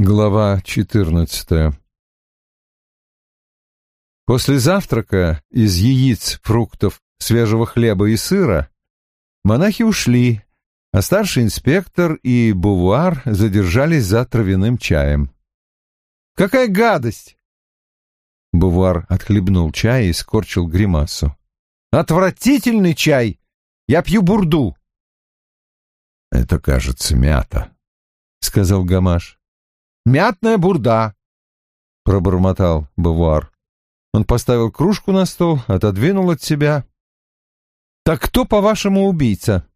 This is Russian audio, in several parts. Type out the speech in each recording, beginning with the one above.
Глава 14 После завтрака из яиц, фруктов, свежего хлеба и сыра монахи ушли, а старший инспектор и Бувар задержались за травяным чаем. «Какая гадость!» Бувар отхлебнул чай и скорчил гримасу. «Отвратительный чай! Я пью бурду!» «Это, кажется, мята», — сказал Гамаш. Мятная бурда, — пробормотал Бавуар. Он поставил кружку на стол, отодвинул от себя. — Так кто, по-вашему, убийца?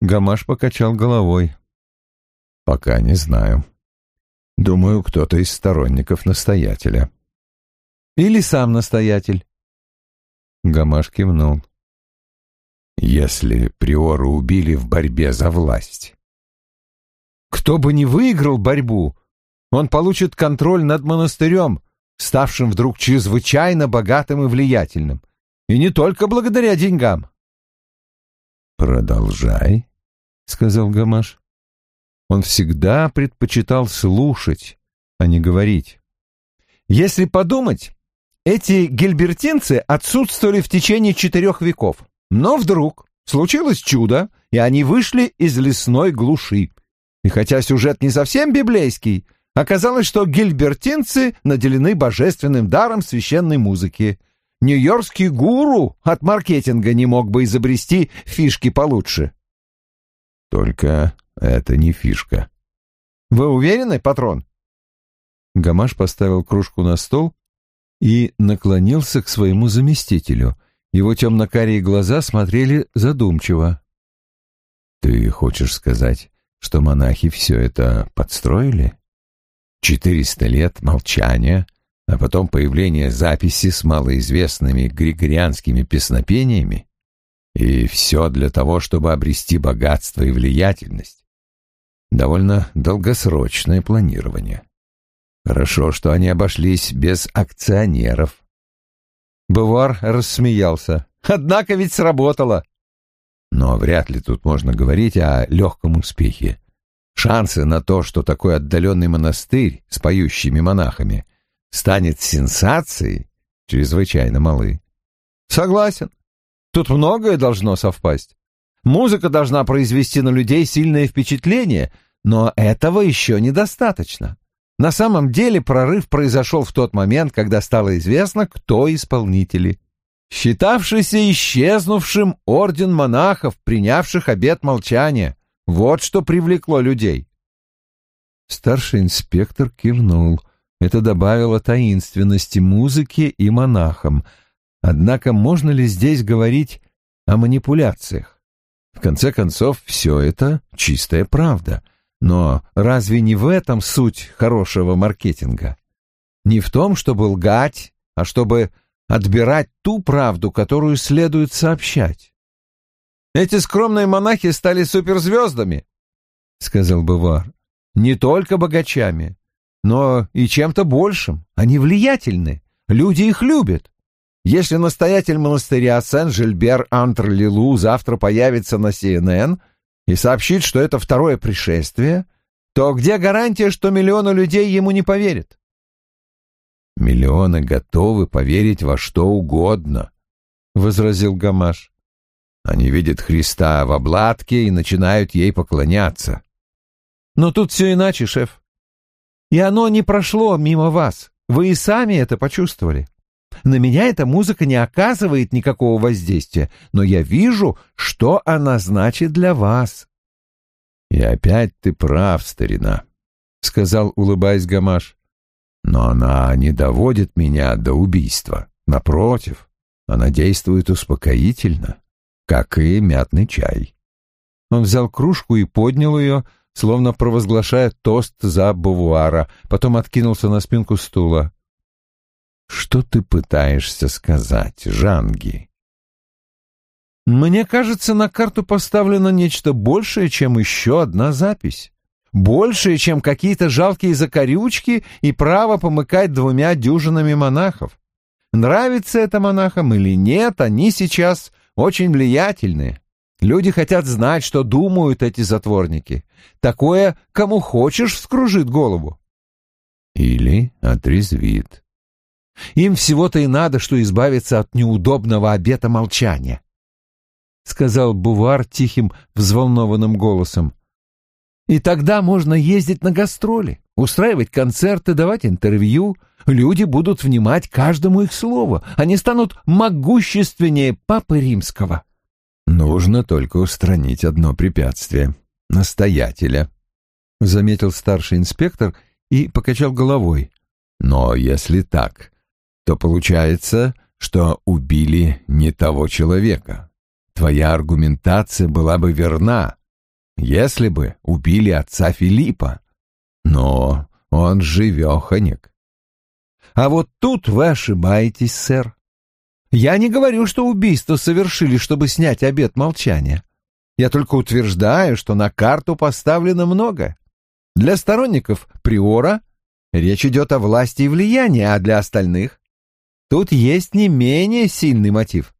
Гамаш покачал головой. — Пока не знаю. Думаю, кто-то из сторонников настоятеля. — Или сам настоятель. Гамаш кивнул. — Если приора убили в борьбе за власть, кто бы ни выиграл борьбу, он получит контроль над монастырем, ставшим вдруг чрезвычайно богатым и влиятельным. И не только благодаря деньгам. «Продолжай», — сказал Гамаш. Он всегда предпочитал слушать, а не говорить. Если подумать, эти гильбертинцы отсутствовали в течение четырех веков. Но вдруг случилось чудо, и они вышли из лесной глуши. И хотя сюжет не совсем библейский, оказалось, что гильбертинцы наделены божественным даром священной музыки. Нью-Йоркский гуру от маркетинга не мог бы изобрести фишки получше. Только это не фишка. Вы уверены, патрон? Гамаш поставил кружку на стол и наклонился к своему заместителю. Его темно-карие глаза смотрели задумчиво. «Ты хочешь сказать, что монахи все это подстроили? Четыреста лет молчания, а потом появление записи с малоизвестными григорианскими песнопениями? И все для того, чтобы обрести богатство и влиятельность. Довольно долгосрочное планирование. Хорошо, что они обошлись без акционеров. Бувар рассмеялся. «Однако ведь сработало!» Но вряд ли тут можно говорить о легком успехе. Шансы на то, что такой отдаленный монастырь с поющими монахами станет сенсацией, чрезвычайно малы. Согласен. Тут многое должно совпасть. Музыка должна произвести на людей сильное впечатление, но этого еще недостаточно. На самом деле прорыв произошел в тот момент, когда стало известно, кто исполнители считавшийся исчезнувшим орден монахов, принявших обет молчания. Вот что привлекло людей. Старший инспектор кивнул. Это добавило таинственности музыке и монахам. Однако можно ли здесь говорить о манипуляциях? В конце концов, все это чистая правда. Но разве не в этом суть хорошего маркетинга? Не в том, чтобы лгать, а чтобы отбирать ту правду, которую следует сообщать. «Эти скромные монахи стали суперзвездами», — сказал Бавар. «Не только богачами, но и чем-то большим. Они влиятельны, люди их любят. Если настоятель монастыря Сен-Жильбер Антр-Лилу завтра появится на CNN и сообщит, что это второе пришествие, то где гарантия, что миллионы людей ему не поверят? Миллионы готовы поверить во что угодно, — возразил Гамаш. Они видят Христа в обладке и начинают ей поклоняться. Но тут все иначе, шеф. И оно не прошло мимо вас. Вы и сами это почувствовали. На меня эта музыка не оказывает никакого воздействия, но я вижу, что она значит для вас. — И опять ты прав, старина, — сказал, улыбаясь Гамаш. Но она не доводит меня до убийства. Напротив, она действует успокоительно, как и мятный чай. Он взял кружку и поднял ее, словно провозглашая тост за Бавуара, потом откинулся на спинку стула. «Что ты пытаешься сказать, Жанги?» «Мне кажется, на карту поставлено нечто большее, чем еще одна запись большее, чем какие-то жалкие закорючки и право помыкать двумя дюжинами монахов. Нравится это монахам или нет, они сейчас очень влиятельны. Люди хотят знать, что думают эти затворники. Такое, кому хочешь, вскружит голову. Или отрезвит. Им всего-то и надо, что избавиться от неудобного обета молчания. — сказал Бувар тихим, взволнованным голосом. «И тогда можно ездить на гастроли, устраивать концерты, давать интервью. Люди будут внимать каждому их слову. Они станут могущественнее Папы Римского». Нужно только устранить одно препятствие — настоятеля, — заметил старший инспектор и покачал головой. Но если так, то получается, что убили не того человека. Твоя аргументация была бы верна, если бы убили отца Филиппа. Но он живеханек. А вот тут вы ошибаетесь, сэр. Я не говорю, что убийство совершили, чтобы снять обет молчания. Я только утверждаю, что на карту поставлено много. Для сторонников приора речь идет о власти и влиянии, а для остальных тут есть не менее сильный мотив.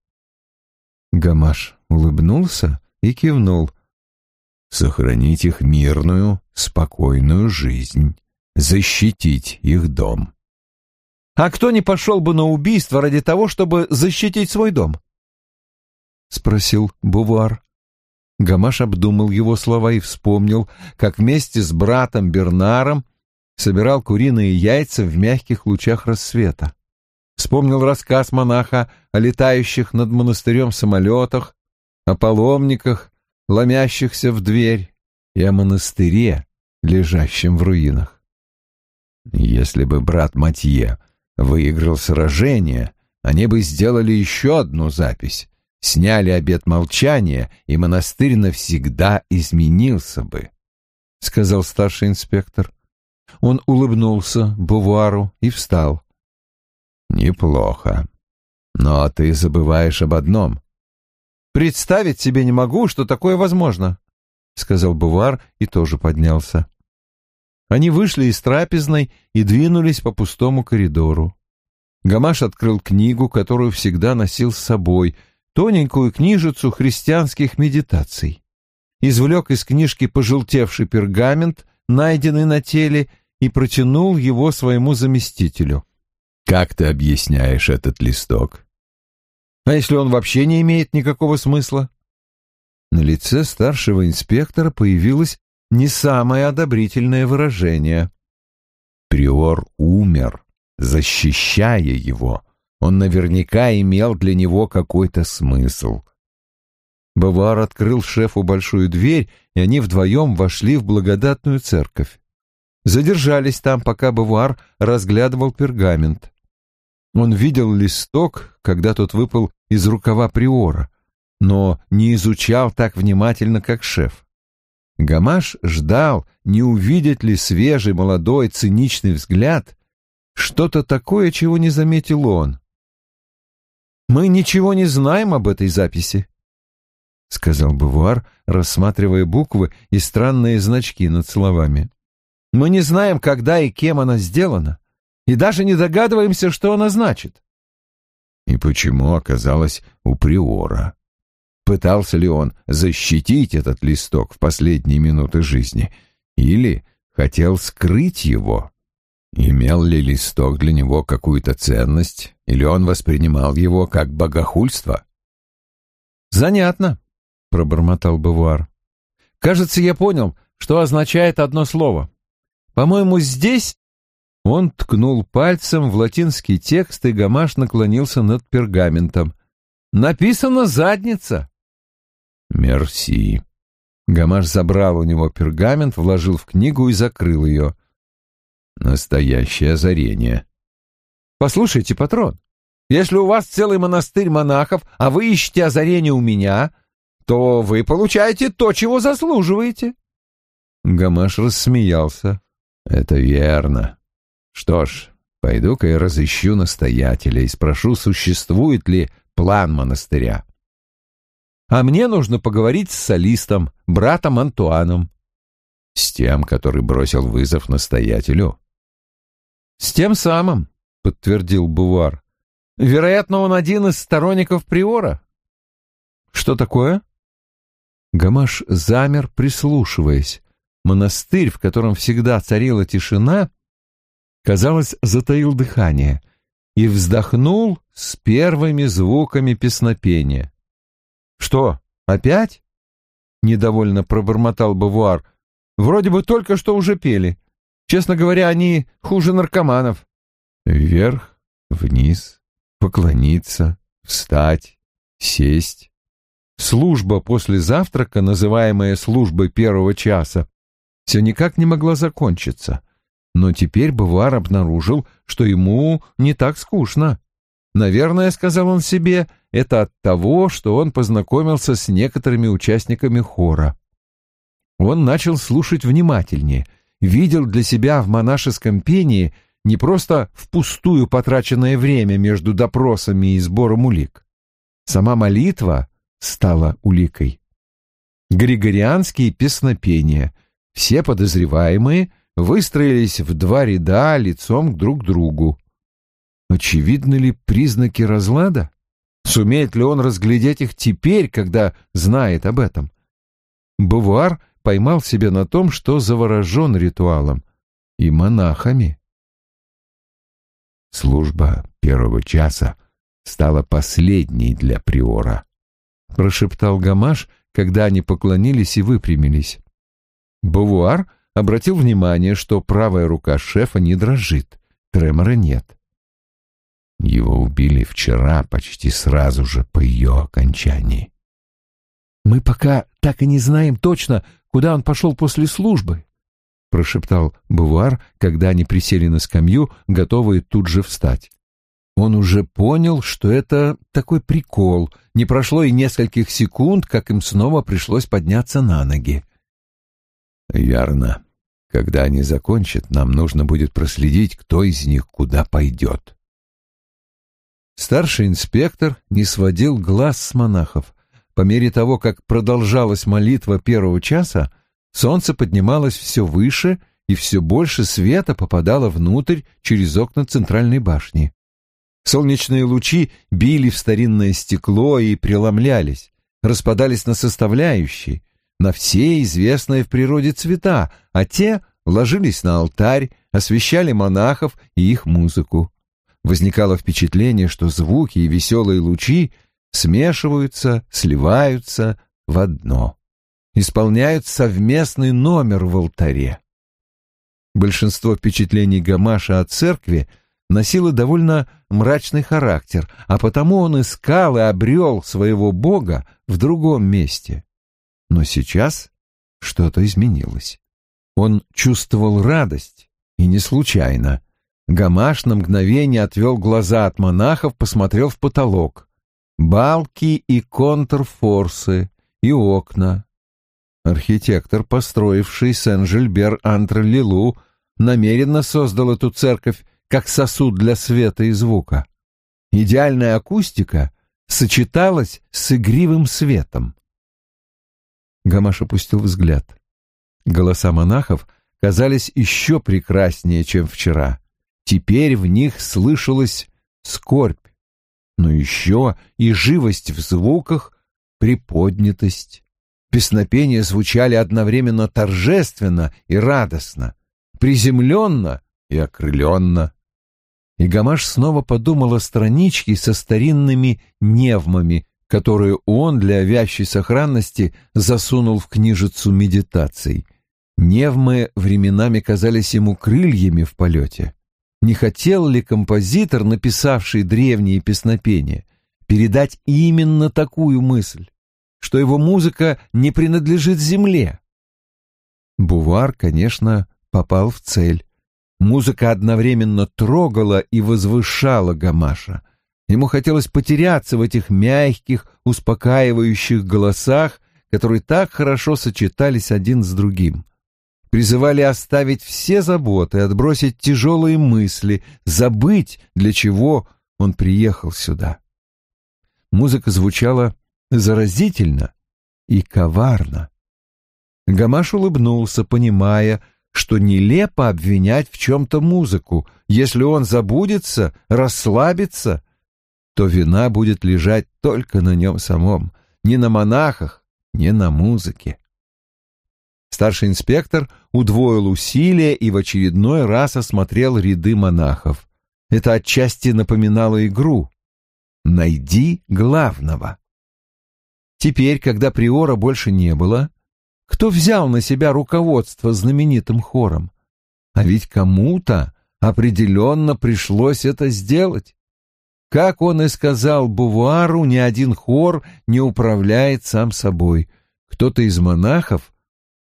Гамаш улыбнулся и кивнул. Сохранить их мирную, спокойную жизнь, защитить их дом. А кто не пошел бы на убийство ради того, чтобы защитить свой дом? — спросил Бувар. Гамаш обдумал его слова и вспомнил, как вместе с братом Бернаром собирал куриные яйца в мягких лучах рассвета. Вспомнил рассказ монаха о летающих над монастырем самолетах, о паломниках, ломящихся в дверь, и о монастыре, лежащем в руинах. Если бы брат Матье выиграл сражение, они бы сделали еще одну запись, сняли обет молчания, и монастырь навсегда изменился бы, — сказал старший инспектор. Он улыбнулся Бувару и встал. «Неплохо. Но ты забываешь об одном». «Представить себе не могу, что такое возможно», — сказал Бувар и тоже поднялся. Они вышли из трапезной и двинулись по пустому коридору. Гамаш открыл книгу, которую всегда носил с собой, тоненькую книжицу христианских медитаций. Извлек из книжки пожелтевший пергамент, найденный на теле, и протянул его своему заместителю. «Как ты объясняешь этот листок?» «А если он вообще не имеет никакого смысла?» На лице старшего инспектора появилось не самое одобрительное выражение. Приор умер, защищая его. Он наверняка имел для него какой-то смысл. Бавар открыл шефу большую дверь, и они вдвоем вошли в благодатную церковь. Задержались там, пока Бавар разглядывал пергамент. Он видел листок, когда тот выпал из рукава приора, но не изучал так внимательно, как шеф. Гамаш ждал, не увидит ли свежий, молодой, циничный взгляд что-то такое, чего не заметил он. «Мы ничего не знаем об этой записи», — сказал Бувар, рассматривая буквы и странные значки над словами. «Мы не знаем, когда и кем она сделана, и даже не догадываемся, что она значит». «И почему оказалась у Приора?» Пытался ли он защитить этот листок в последние минуты жизни или хотел скрыть его? Имел ли листок для него какую-то ценность, или он воспринимал его как богохульство? «Занятно», — пробормотал Бавуар. «Кажется, я понял, что означает одно слово. По-моему, здесь...» Он ткнул пальцем в латинский текст, и Гамаш наклонился над пергаментом. «Написано «задница». «Мерси». Гамаш забрал у него пергамент, вложил в книгу и закрыл ее. «Настоящее озарение». «Послушайте, патрон, если у вас целый монастырь монахов, а вы ищете озарение у меня, то вы получаете то, чего заслуживаете». Гамаш рассмеялся. «Это верно. Что ж, пойду-ка я разыщу настоятеля и спрошу, существует ли план монастыря. А мне нужно поговорить с солистом, братом Антуаном. С тем, который бросил вызов настоятелю? С тем самым, подтвердил Бувар. Вероятно, он один из сторонников Приора. Что такое? Гамаш замер, прислушиваясь. Монастырь, в котором всегда царила тишина, казалось, затаил дыхание и вздохнул с первыми звуками песнопения. «Что, опять?» — недовольно пробормотал Бавуар. «Вроде бы только что уже пели. Честно говоря, они хуже наркоманов». Вверх, вниз, поклониться, встать, сесть. Служба после завтрака, называемая службой первого часа, все никак не могла закончиться. Но теперь Бавуар обнаружил, что ему не так скучно. Наверное, сказал он себе, это от того, что он познакомился с некоторыми участниками хора. Он начал слушать внимательнее, видел для себя в монашеском пении не просто впустую потраченное время между допросами и сбором улик. Сама молитва стала уликой. Григорианские песнопения, все подозреваемые выстроились в два ряда лицом друг к другу. Очевидны ли признаки разлада? Сумеет ли он разглядеть их теперь, когда знает об этом? Бувар поймал себя на том, что заворожен ритуалом и монахами. Служба первого часа стала последней для приора, — прошептал Гамаш, когда они поклонились и выпрямились. Бавуар обратил внимание, что правая рука шефа не дрожит, тремора нет. Его убили вчера почти сразу же по ее окончании. «Мы пока так и не знаем точно, куда он пошел после службы», — прошептал Бувар, когда они присели на скамью, готовые тут же встать. Он уже понял, что это такой прикол. Не прошло и нескольких секунд, как им снова пришлось подняться на ноги. «Верно. Когда они закончат, нам нужно будет проследить, кто из них куда пойдет». Старший инспектор не сводил глаз с монахов. По мере того, как продолжалась молитва первого часа, солнце поднималось все выше, и все больше света попадало внутрь через окна центральной башни. Солнечные лучи били в старинное стекло и преломлялись, распадались на составляющие, на все известные в природе цвета, а те ложились на алтарь, освещали монахов и их музыку. Возникало впечатление, что звуки и веселые лучи смешиваются, сливаются в одно, исполняют совместный номер в алтаре. Большинство впечатлений Гамаша о церкви — носила довольно мрачный характер, а потому он искал и обрел своего бога в другом месте. Но сейчас что-то изменилось. Он чувствовал радость, и не случайно. Гамаш на мгновение отвел глаза от монахов, посмотрел в потолок. Балки и контрфорсы, и окна. Архитектор, построивший Сен-Жильбер-Антр-Лилу, намеренно создал эту церковь как сосуд для света и звука. Идеальная акустика сочеталась с игривым светом. Гамаш опустил взгляд. Голоса монахов казались еще прекраснее, чем вчера. Теперь в них слышалась скорбь, но еще и живость в звуках, приподнятость. Песнопения звучали одновременно торжественно и радостно, приземленно и окрыленно. И Гамаш снова подумал о страничке со старинными невмами, которую он для вящей сохранности засунул в книжицу медитаций. Невмы временами казались ему крыльями в полете. Не хотел ли композитор, написавший древние песнопения, передать именно такую мысль, что его музыка не принадлежит земле? Бувар, конечно, попал в цель. Музыка одновременно трогала и возвышала Гамаша. Ему хотелось потеряться в этих мягких, успокаивающих голосах, которые так хорошо сочетались один с другим. Призывали оставить все заботы, отбросить тяжелые мысли, забыть, для чего он приехал сюда. Музыка звучала заразительно и коварно. Гамаш улыбнулся, понимая, что нелепо обвинять в чем-то музыку. Если он забудется, расслабится, то вина будет лежать только на нем самом, не на монахах, не на музыке. Старший инспектор удвоил усилия и в очередной раз осмотрел ряды монахов. Это отчасти напоминало игру. «Найди главного». Теперь, когда приора больше не было, кто взял на себя руководство знаменитым хором? А ведь кому-то определенно пришлось это сделать. Как он и сказал Бувуару, ни один хор не управляет сам собой. Кто-то из монахов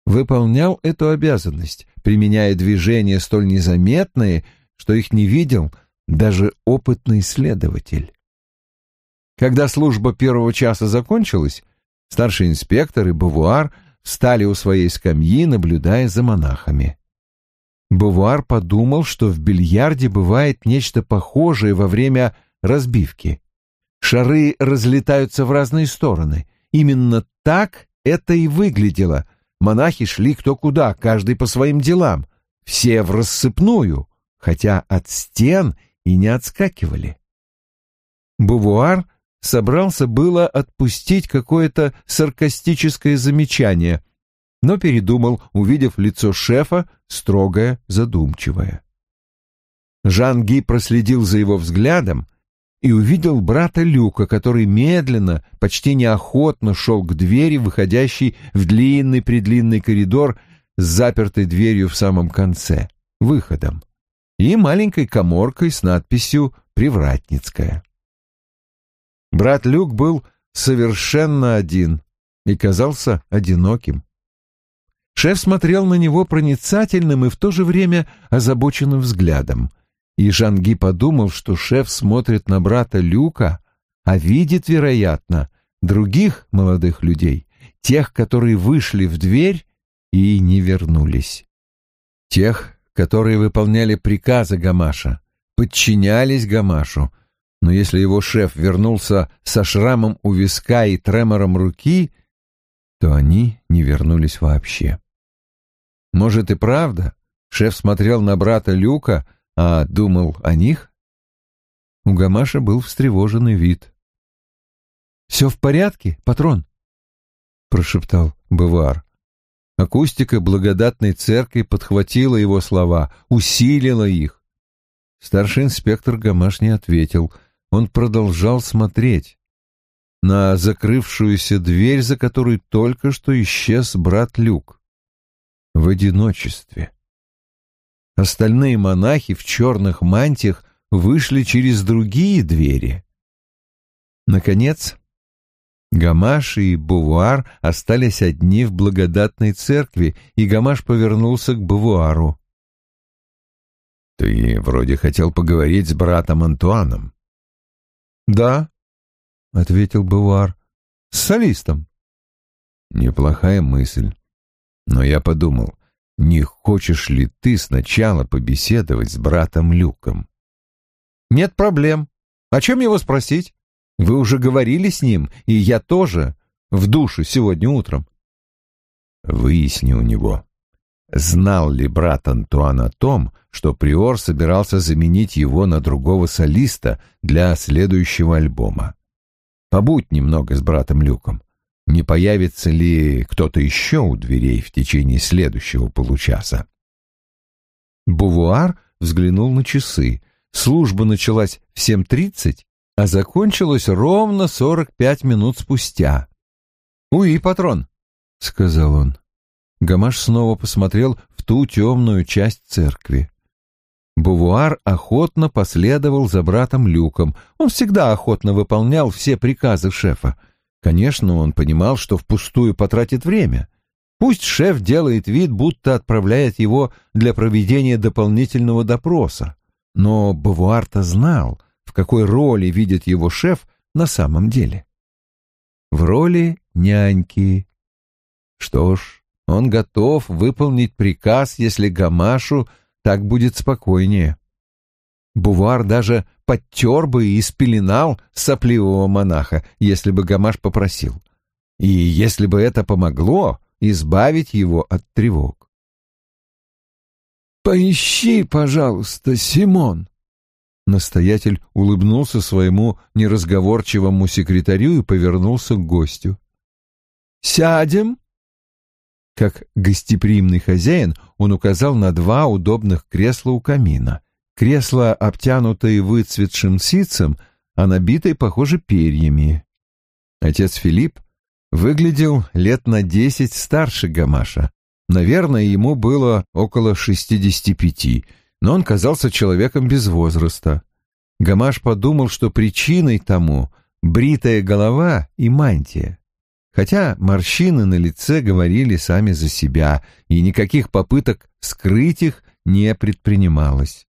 выполнял эту обязанность, применяя движения столь незаметные, что их не видел даже опытный следователь. Когда служба первого часа закончилась, старший инспектор и Бувуар встали у своей скамьи, наблюдая за монахами. Бувуар подумал, что в бильярде бывает нечто похожее во время разбивки. Шары разлетаются в разные стороны. Именно так это и выглядело. Монахи шли кто куда, каждый по своим делам. Все в рассыпную, хотя от стен и не отскакивали. Бувуар собрался было отпустить какое-то саркастическое замечание, но передумал, увидев лицо шефа, строгое, задумчивое. Жан-Ги проследил за его взглядом и увидел брата Люка, который медленно, почти неохотно шел к двери, выходящей в длинный-предлинный коридор с запертой дверью в самом конце, выходом, и маленькой коморкой с надписью «Привратницкая». Брат Люк был совершенно один и казался одиноким. Шеф смотрел на него проницательным и в то же время озабоченным взглядом. И Жанги подумал, что шеф смотрит на брата Люка, а видит, вероятно, других молодых людей, тех, которые вышли в дверь и не вернулись. Тех, которые выполняли приказы Гамаша, подчинялись Гамашу, но если его шеф вернулся со шрамом у виска и тремором руки, то они не вернулись вообще. Может и правда, шеф смотрел на брата Люка, а думал о них? У Гамаша был встревоженный вид. «Все в порядке, патрон?» — прошептал Бавар. Акустика благодатной церкви подхватила его слова, усилила их. Старший инспектор Гамаш не ответил — он продолжал смотреть на закрывшуюся дверь, за которой только что исчез брат Люк. В одиночестве. Остальные монахи в черных мантиях вышли через другие двери. Наконец, Гамаш и Бувуар остались одни в благодатной церкви, и Гамаш повернулся к Бувуару. «Ты вроде хотел поговорить с братом Антуаном. «Да», — ответил Бувар, — «с солистом». Неплохая мысль. Но я подумал, не хочешь ли ты сначала побеседовать с братом Люком? Нет проблем. О чем его спросить? Вы уже говорили с ним, и я тоже, в душу сегодня утром. Выясни у него, знал ли брат Антуан о том, что Приор собирался заменить его на другого солиста для следующего альбома. Побудь немного с братом Люком. Не появится ли кто-то еще у дверей в течение следующего получаса? Бувуар взглянул на часы. Служба началась в 7.30, а закончилась ровно 45 минут спустя. «Уи, патрон», — сказал он. Гамаш снова посмотрел в ту темную часть церкви. Бувуар охотно последовал за братом Люком. Он всегда охотно выполнял все приказы шефа. Конечно, он понимал, что впустую потратит время. Пусть шеф делает вид, будто отправляет его для проведения дополнительного допроса. Но Бувуар-то знал, в какой роли видит его шеф на самом деле. В роли няньки. Что ж, он готов выполнить приказ, если Гамашу так будет спокойнее. Бувар даже подтер бы и спеленал сопливого монаха, если бы Гамаш попросил. И если бы это помогло, избавить его от тревог. «Поищи, пожалуйста, Симон!» Настоятель улыбнулся своему неразговорчивому секретарю и повернулся к гостю. Сядем?» Как гостеприимный хозяин он указал на два удобных кресла у камина. Кресла, обтянутые выцветшим ситцем, а набитые, похоже, перьями. Отец Филипп выглядел лет на десять старше Гамаша. Наверное, ему было около шестидесяти пяти, но он казался человеком без возраста. Гамаш подумал, что причиной тому бритая голова и мантия. Хотя морщины на лице говорили сами за себя, и никаких попыток скрыть их не предпринималось.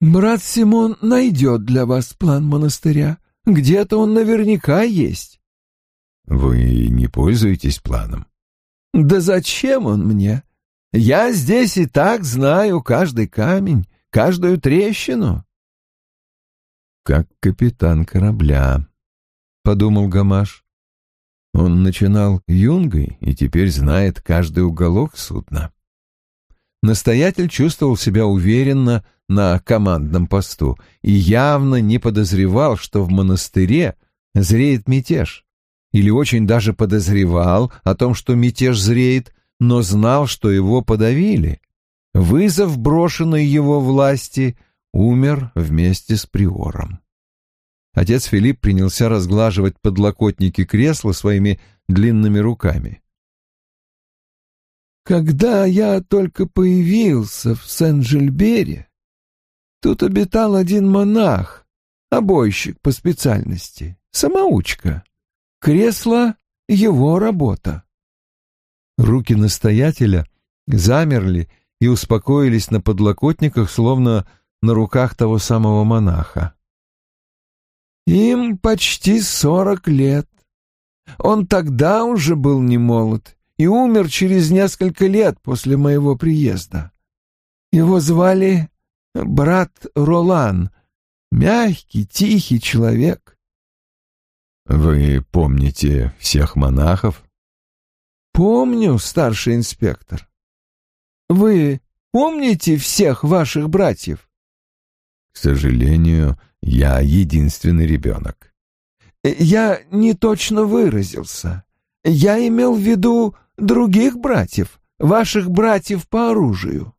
«Брат Симон найдет для вас план монастыря. Где-то он наверняка есть». «Вы не пользуетесь планом?» «Да зачем он мне? Я здесь и так знаю каждый камень, каждую трещину» как капитан корабля, — подумал Гамаш. Он начинал юнгой и теперь знает каждый уголок судна. Настоятель чувствовал себя уверенно на командном посту и явно не подозревал, что в монастыре зреет мятеж. Или очень даже подозревал о том, что мятеж зреет, но знал, что его подавили. Вызов, брошенный его власти, умер вместе с приором. Отец Филипп принялся разглаживать подлокотники кресла своими длинными руками. «Когда я только появился в Сен-Жильбере, тут обитал один монах, обойщик по специальности, самоучка. Кресло — его работа». Руки настоятеля замерли и успокоились на подлокотниках, словно на руках того самого монаха. Им почти сорок лет. Он тогда уже был не молод и умер через несколько лет после моего приезда. Его звали брат Ролан, мягкий, тихий человек. Вы помните всех монахов? Помню, старший инспектор. Вы помните всех ваших братьев? К сожалению, я единственный ребенок. Я не точно выразился. Я имел в виду других братьев, ваших братьев по оружию.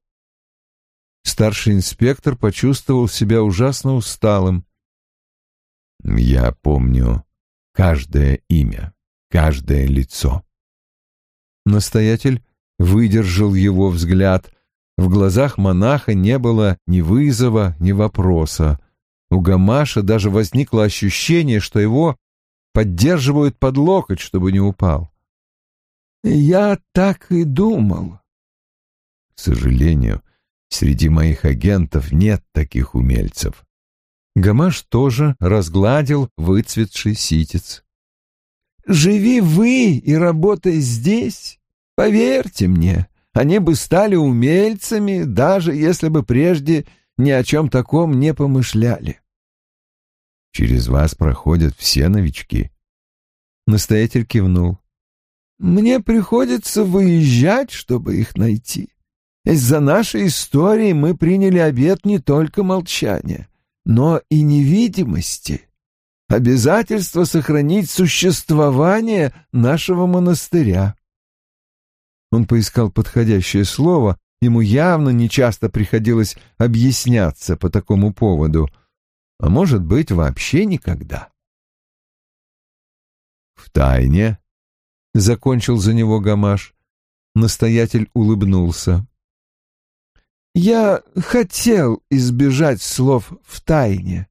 Старший инспектор почувствовал себя ужасно усталым. Я помню каждое имя, каждое лицо. Настоятель выдержал его взгляд. В глазах монаха не было ни вызова, ни вопроса. У Гамаша даже возникло ощущение, что его поддерживают под локоть, чтобы не упал. «Я так и думал». «К сожалению, среди моих агентов нет таких умельцев». Гамаш тоже разгладил выцветший ситец. «Живи вы и работай здесь, поверьте мне, они бы стали умельцами, даже если бы прежде ни о чем таком не помышляли. Через вас проходят все новички. Настоятель кивнул. Мне приходится выезжать, чтобы их найти. Из-за нашей истории мы приняли обет не только молчания, но и невидимости. Обязательство сохранить существование нашего монастыря. Он поискал подходящее слово, Ему явно нечасто приходилось объясняться по такому поводу, а может быть, вообще никогда. «В тайне?» — закончил за него Гамаш. Настоятель улыбнулся. «Я хотел избежать слов «в тайне»,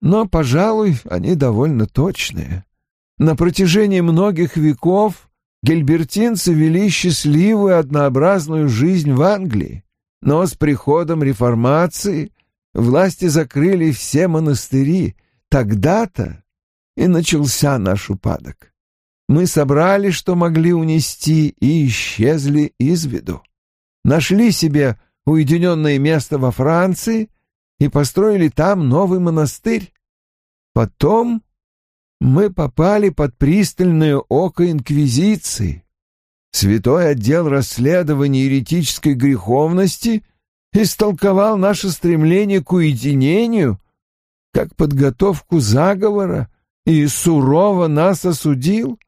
но, пожалуй, они довольно точные. На протяжении многих веков Гельбертинцы вели счастливую однообразную жизнь в Англии, но с приходом реформации власти закрыли все монастыри. Тогда-то и начался наш упадок. Мы собрали, что могли унести, и исчезли из виду. Нашли себе уединенное место во Франции и построили там новый монастырь. Потом мы попали под пристальное око Инквизиции. Святой отдел расследования еретической греховности истолковал наше стремление к уединению как подготовку заговора и сурово нас осудил.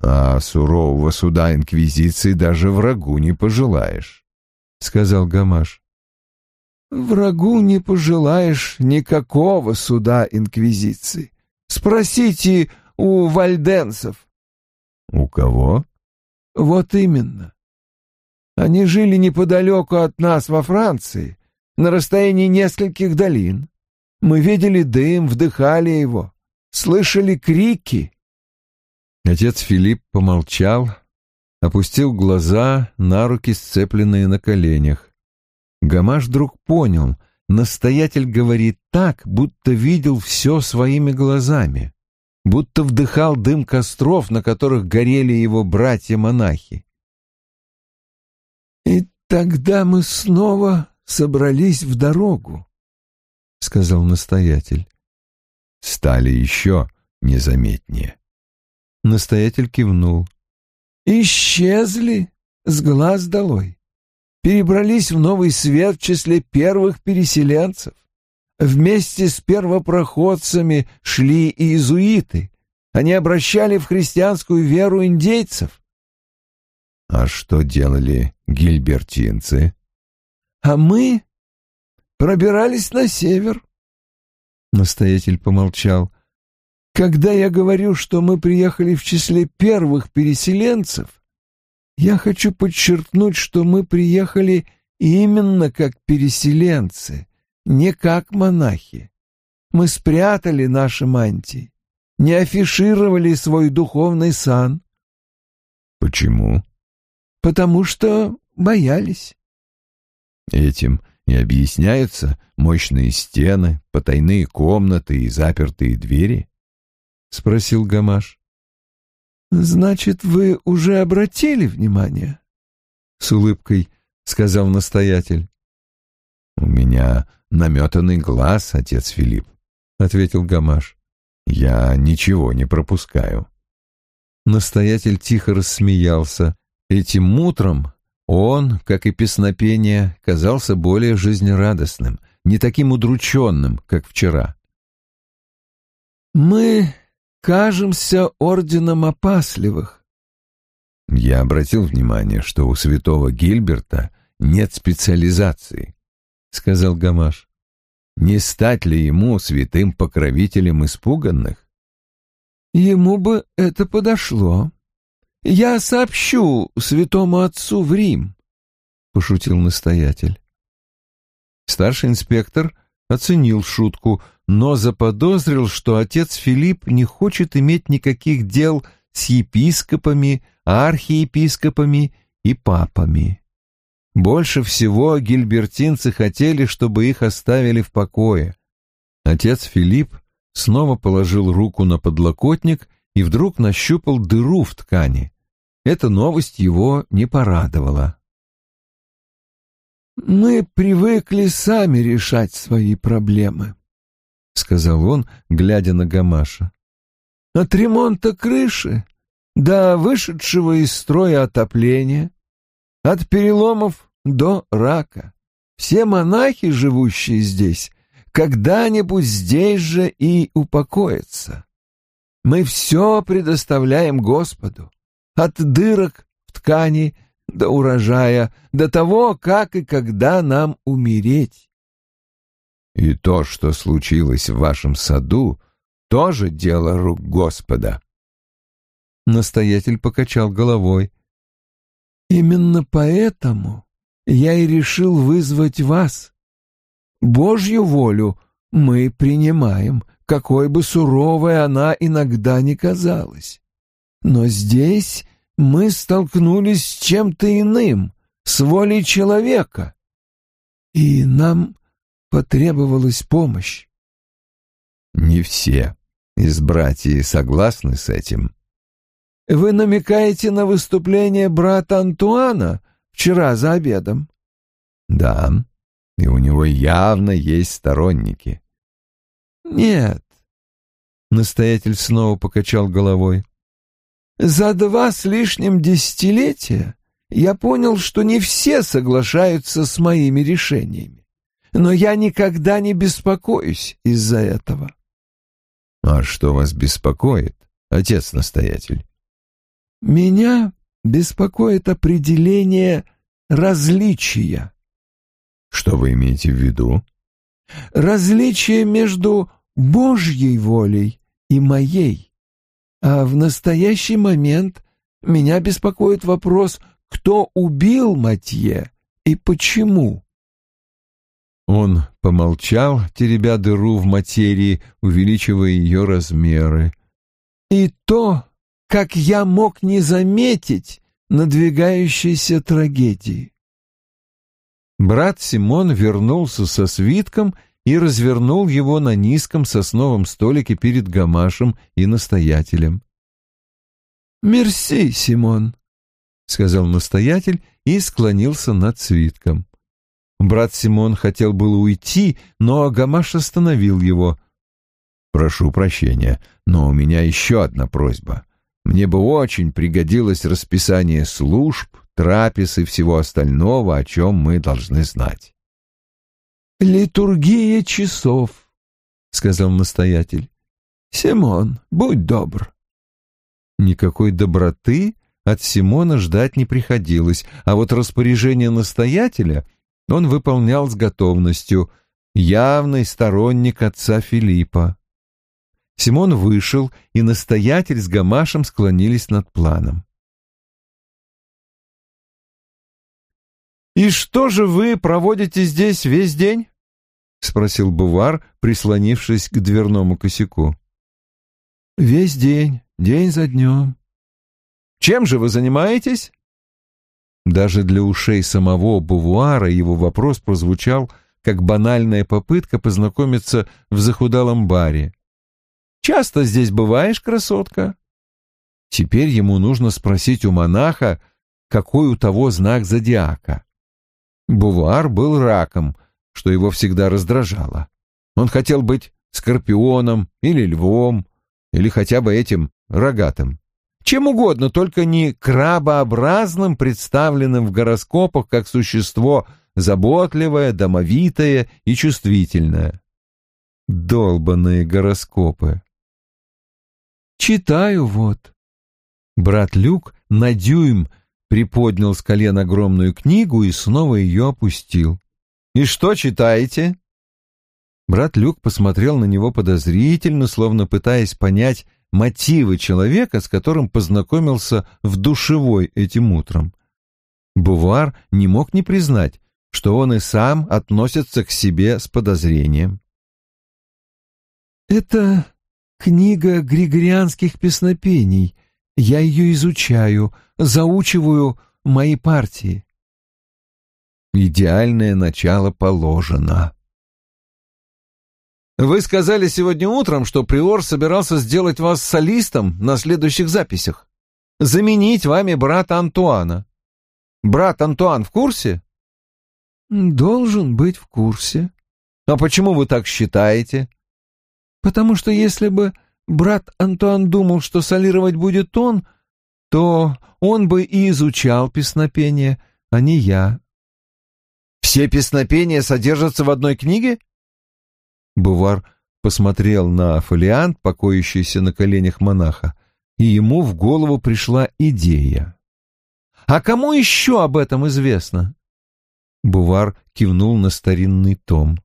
А сурового суда Инквизиции даже врагу не пожелаешь, — сказал Гамаш. Врагу не пожелаешь никакого суда Инквизиции. Спросите у вальденцев. У кого? Вот именно. Они жили неподалеку от нас во Франции, на расстоянии нескольких долин. Мы видели дым, вдыхали его, слышали крики. Отец Филипп помолчал, опустил глаза на руки, сцепленные на коленях. Гамаш вдруг понял, настоятель говорит так, будто видел все своими глазами, будто вдыхал дым костров, на которых горели его братья-монахи. «И тогда мы снова собрались в дорогу», — сказал настоятель. «Стали еще незаметнее». Настоятель кивнул. «Исчезли с глаз долой. Перебрались в новый свет в числе первых переселенцев. Вместе с первопроходцами шли и иезуиты. Они обращали в христианскую веру индейцев. А что делали гильбертинцы? А мы пробирались на север. Настоятель помолчал. Когда я говорю, что мы приехали в числе первых переселенцев, я хочу подчеркнуть, что мы приехали именно как переселенцы, не как монахи. Мы спрятали наши мантии, не афишировали свой духовный сан. Почему? Потому что боялись. Этим и объясняются мощные стены, потайные комнаты и запертые двери? — спросил Гамаш. — Значит, вы уже обратили внимание? — с улыбкой сказал настоятель. — У меня наметанный глаз, отец Филипп, — ответил Гамаш. — Я ничего не пропускаю. Настоятель тихо рассмеялся. Этим утром он, как и песнопение, казался более жизнерадостным, не таким удрученным, как вчера. «Мы кажемся орденом опасливых». Я обратил внимание, что у святого Гильберта нет специализации, — сказал Гамаш. Не стать ли ему святым покровителем испуганных? Ему бы это подошло. Я сообщу святому отцу в Рим, — пошутил настоятель. Старший инспектор оценил шутку, но заподозрил, что отец Филипп не хочет иметь никаких дел с епископами, архиепископами и папами. Больше всего гильбертинцы хотели, чтобы их оставили в покое. Отец Филипп снова положил руку на подлокотник и вдруг нащупал дыру в ткани. Эта новость его не порадовала. «Мы привыкли сами решать свои проблемы», — сказал он, глядя на Гамаша. «От ремонта крыши до вышедшего из строя отопления, от переломов до рака. Все монахи, живущие здесь, когда-нибудь здесь же и упокоятся. Мы все предоставляем Господу, от дырок в ткани до урожая, до того, как и когда нам умереть. И то, что случилось в вашем саду, тоже дело рук Господа. Настоятель покачал головой. Именно поэтому я и решил вызвать вас. Божью волю мы принимаем, какой бы суровой она иногда ни казалась. Но здесь мы столкнулись с чем-то иным, с волей человека, и нам потребовалась помощь. Не все из братьев согласны с этим. Вы намекаете на выступление брата Антуана вчера за обедом? Да, и у него явно есть сторонники. Нет. Настоятель снова покачал головой. За два с лишним десятилетия я понял, что не все соглашаются с моими решениями. Но я никогда не беспокоюсь из-за этого. А что вас беспокоит, отец-настоятель? Меня беспокоит определение различия. Что вы имеете в виду? Различие между Божьей волей и моей. А в настоящий момент меня беспокоит вопрос, кто убил Матье и почему. Он помолчал, теребя дыру в материи, увеличивая ее размеры. И то, как я мог не заметить надвигающейся трагедии. Брат Симон вернулся со свитком и развернул его на низком сосновом столике перед Гамашем и настоятелем. «Мерси, Симон», — сказал настоятель и склонился над свитком. Брат Симон хотел было уйти, но Гамаш остановил его. «Прошу прощения, но у меня еще одна просьба. Мне бы очень пригодилось расписание служб, трапез и всего остального, о чем мы должны знать». «Литургия часов», — сказал настоятель. «Симон, будь добр». Никакой доброты от Симона ждать не приходилось, а вот распоряжение настоятеля он выполнял с готовностью, явный сторонник отца Филиппа. Симон вышел, и настоятель с Гамашем склонились над планом. «И что же вы проводите здесь весь день?» — спросил Бувар, прислонившись к дверному косяку. «Весь день, день за днем». «Чем же вы занимаетесь?» Даже для ушей самого Бувуара его вопрос прозвучал как банальная попытка познакомиться в захудалом баре. «Часто здесь бываешь, красотка?» Теперь ему нужно спросить у монаха, какой у того знак зодиака. Бувуар был раком, что его всегда раздражало. Он хотел быть скорпионом или львом, или хотя бы этим рогатым. Чем угодно, только не крабообразным, представленным в гороскопах как существо заботливое, домовитое и чувствительное. Долбанные гороскопы. Читаю вот. Брат Люк на дюйм приподнял с колен огромную книгу и снова ее опустил. «И что читаете?» Брат Люк посмотрел на него подозрительно, словно пытаясь понять, мотивы человека, с которым познакомился в душевой этим утром. Бувар не мог не признать, что он и сам относится к себе с подозрением. «Это книга григорианских песнопений. Я ее изучаю, заучиваю мои партии». Идеальное начало положено. Вы сказали сегодня утром, что Приор собирался сделать вас солистом на следующих записях. Заменить вами брата Антуана. Брат Антуан в курсе? Должен быть в курсе. А почему вы так считаете? Потому что если бы брат Антуан думал, что солировать будет он, то он бы и изучал песнопение, а не я. Все песнопения содержатся в одной книге? Бувар посмотрел на фолиант, покоящийся на коленях монаха, и ему в голову пришла идея. «А кому еще об этом известно?» Бувар кивнул на старинный том.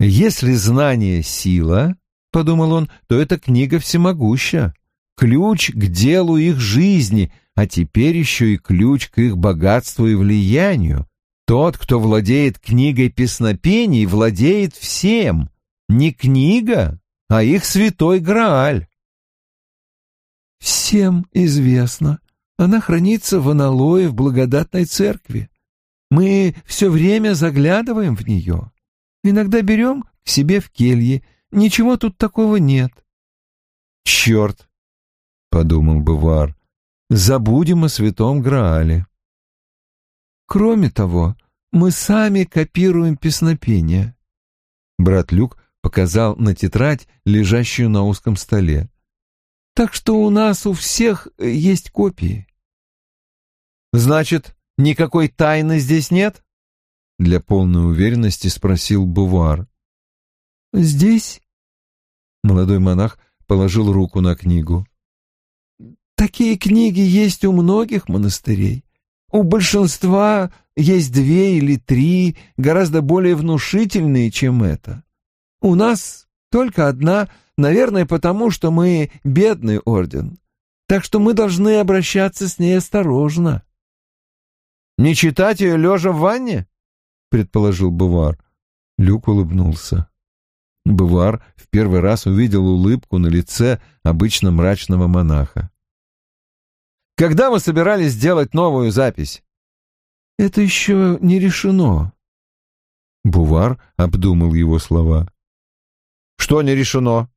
«Если знание — сила, — подумал он, — то эта книга всемогуща, ключ к делу их жизни, а теперь еще и ключ к их богатству и влиянию, тот, кто владеет книгой песнопений, владеет всем. Не книга, а их святой Грааль. Всем известно. Она хранится в аналое в благодатной церкви. Мы все время заглядываем в нее. Иногда берем к себе в келье. Ничего тут такого нет. Черт, — подумал Бувар, — забудем о святом Граале. Кроме того, мы сами копируем песнопения. Брат Люк показал на тетрадь, лежащую на узком столе. Так что у нас у всех э, есть копии. Значит, никакой тайны здесь нет? Для полной уверенности спросил Бувар. Здесь? Молодой монах положил руку на книгу. Такие книги есть у многих монастырей. У большинства есть две или три, гораздо более внушительные, чем это. У нас только одна, наверное, потому что мы бедный орден. Так что мы должны обращаться с ней осторожно. «Не читать ее лежа в ванне?» — предположил Бувар. Люк улыбнулся. Бувар в первый раз увидел улыбку на лице обычно мрачного монаха. «Когда вы собирались сделать новую запись?» «Это еще не решено». Бувар обдумал его слова. «Что не решено?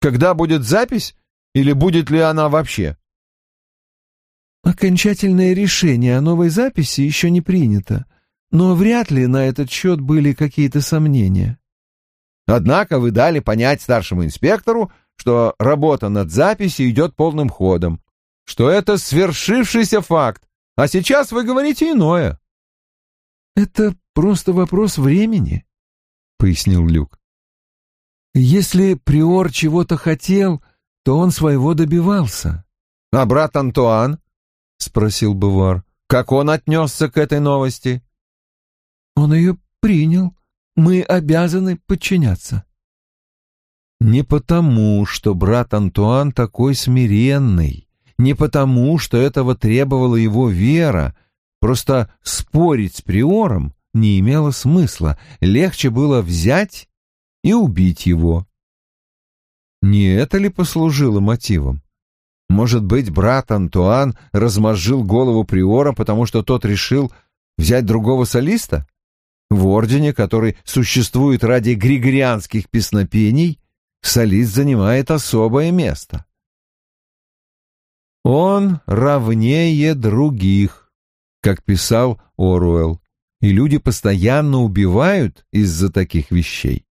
Когда будет запись или будет ли она вообще?» «Окончательное решение о новой записи еще не принято, но вряд ли на этот счет были какие-то сомнения». Однако вы дали понять старшему инспектору, что работа над записью идет полным ходом, что это свершившийся факт, а сейчас вы говорите иное. «Это просто вопрос времени», — пояснил Люк. «Если Приор чего-то хотел, то он своего добивался». «А брат Антуан?» — спросил Бувар. «Как он отнесся к этой новости?» «Он ее принял мы обязаны подчиняться. Не потому, что брат Антуан такой смиренный, не потому, что этого требовала его вера, просто спорить с приором не имело смысла, легче было взять и убить его. Не это ли послужило мотивом? Может быть, брат Антуан размозжил голову приора, потому что тот решил взять другого солиста? В ордене, который существует ради григорианских песнопений, солист занимает особое место. Он равнее других, как писал Оруэлл, и люди постоянно убивают из-за таких вещей.